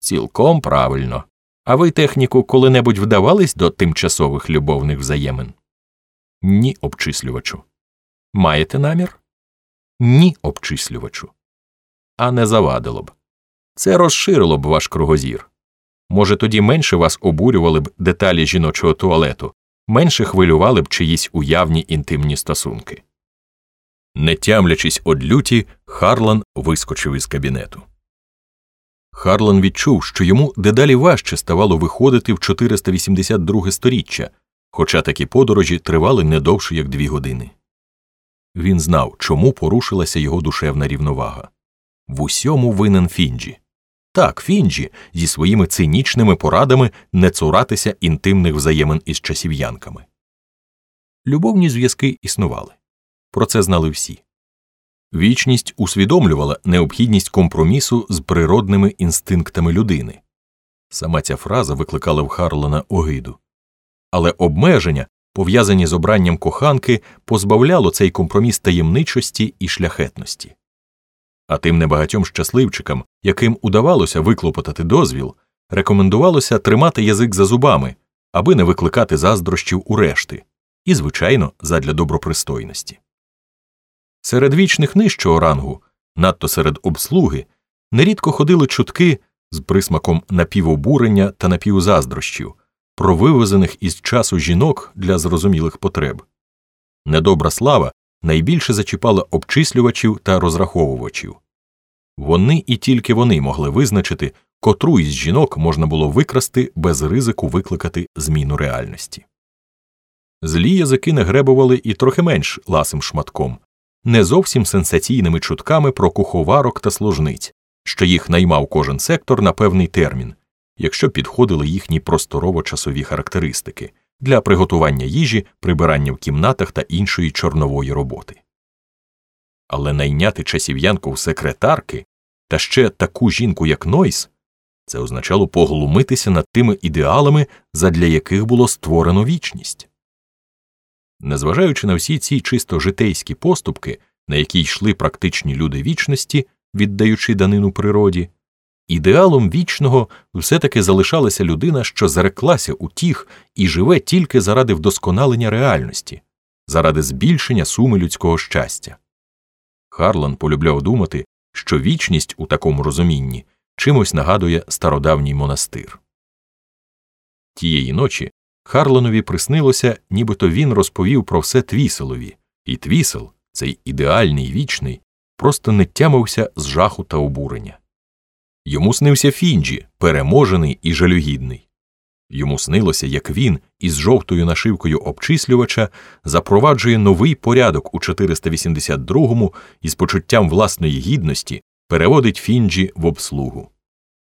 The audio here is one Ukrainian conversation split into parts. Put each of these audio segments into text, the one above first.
Цілком правильно. А ви, техніку, коли-небудь вдавались до тимчасових любовних взаємин? Ні, обчислювачу. Маєте намір? Ні, обчислювачу. А не завадило б. Це розширило б ваш кругозір. Може, тоді менше вас обурювали б деталі жіночого туалету, менше хвилювали б чиїсь уявні інтимні стосунки. Не тямлячись од люті, Харлан вискочив із кабінету. Харлан відчув, що йому дедалі важче ставало виходити в 482 сторіччя, хоча такі подорожі тривали не довше як дві години. Він знав, чому порушилася його душевна рівновага. В усьому винен Фінджі. Так, Фінджі зі своїми цинічними порадами не цуратися інтимних взаємин із часів'янками. Любовні зв'язки існували. Про це знали всі. Вічність усвідомлювала необхідність компромісу з природними інстинктами людини. Сама ця фраза викликала в Харлана огиду. Але обмеження, пов'язані з обранням коханки, позбавляло цей компроміс таємничості і шляхетності. А тим небагатьом щасливчикам, яким удавалося виклопотати дозвіл, рекомендувалося тримати язик за зубами, аби не викликати заздрощів у решти, і, звичайно, задля добропристойності. Серед вічних нижчого рангу, надто серед обслуги, нерідко ходили чутки з присмаком напівобурення та напівзаздрощів, про вивезених із часу жінок для зрозумілих потреб. Недобра слава найбільше зачіпала обчислювачів та розраховувачів. Вони і тільки вони могли визначити, котру із жінок можна було викрасти без ризику викликати зміну реальності. Злі язики не гребували і трохи менш ласим шматком, не зовсім сенсаційними чутками про куховарок та служниць, що їх наймав кожен сектор на певний термін, якщо підходили їхні просторово часові характеристики для приготування їжі, прибирання в кімнатах та іншої чорнової роботи. Але найняти часів'янку в секретарки та ще таку жінку, як Нойс, це означало поглумитися над тими ідеалами, задля яких було створено вічність. Незважаючи на всі ці чисто житейські поступки, на які йшли практичні люди вічності, віддаючи данину природі, ідеалом вічного все таки залишалася людина, що зареклася утіх і живе тільки заради вдосконалення реальності, заради збільшення суми людського щастя. Харлан полюбляв думати, що вічність у такому розумінні чимось нагадує стародавній монастир. Тієї ночі Харланові приснилося, нібито він розповів про все Твіселові, і Твісел, цей ідеальний вічний, просто не тямився з жаху та обурення. Йому снився Фінджі, переможений і жалюгідний. Йому снилося, як він із жовтою нашивкою обчислювача запроваджує новий порядок у 482-му і з почуттям власної гідності переводить Фінджі в обслугу.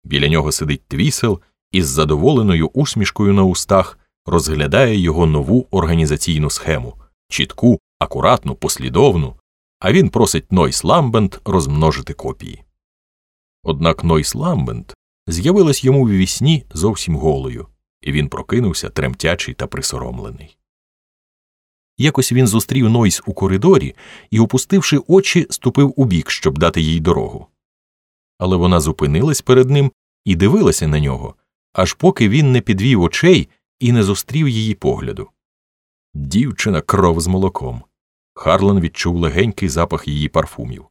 Біля нього сидить Твіссел із задоволеною усмішкою на устах розглядає його нову організаційну схему чітку, акуратну, послідовну, а він просить Нойс Ламбент розмножити копії. Однак Нойс Ламбент з'явилась йому вві сні зовсім голою, і він прокинувся тремтячий та присоромлений. Якось він зустрів Нойс у коридорі і, опустивши очі, ступив убік, щоб дати їй дорогу. Але вона зупинилась перед ним і дивилася на нього, аж поки він не підвів очей і не зустрів її погляду. Дівчина кров з молоком. Харлан відчув легенький запах її парфумів.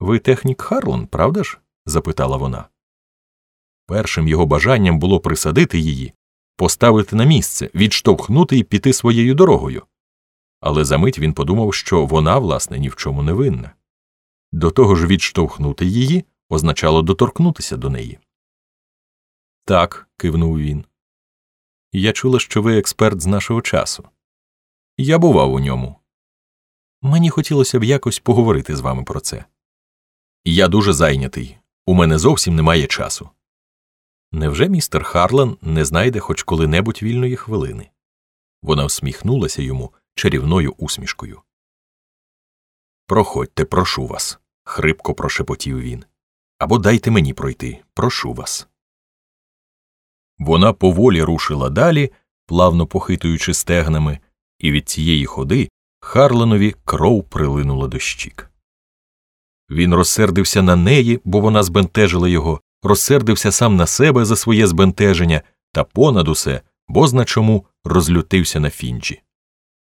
Ви технік Харлан, правда ж? запитала вона. Першим його бажанням було присадити її, поставити на місце, відштовхнути і піти своєю дорогою. Але за мить він подумав, що вона, власне, ні в чому не винна. До того ж, відштовхнути її означало доторкнутися до неї. Так, кивнув він. Я чула, що ви експерт з нашого часу. Я бував у ньому. Мені хотілося б якось поговорити з вами про це. Я дуже зайнятий. У мене зовсім немає часу. Невже містер Харлан не знайде хоч коли-небудь вільної хвилини? Вона всміхнулася йому чарівною усмішкою. Проходьте, прошу вас, хрипко прошепотів він. Або дайте мені пройти, прошу вас. Вона поволі рушила далі, плавно похитуючи стегнами, і від цієї ходи Харленові кров прилинула до щік. Він розсердився на неї, бо вона збентежила його, розсердився сам на себе за своє збентеження та понад усе, бозна чому розлютився на Фінджі.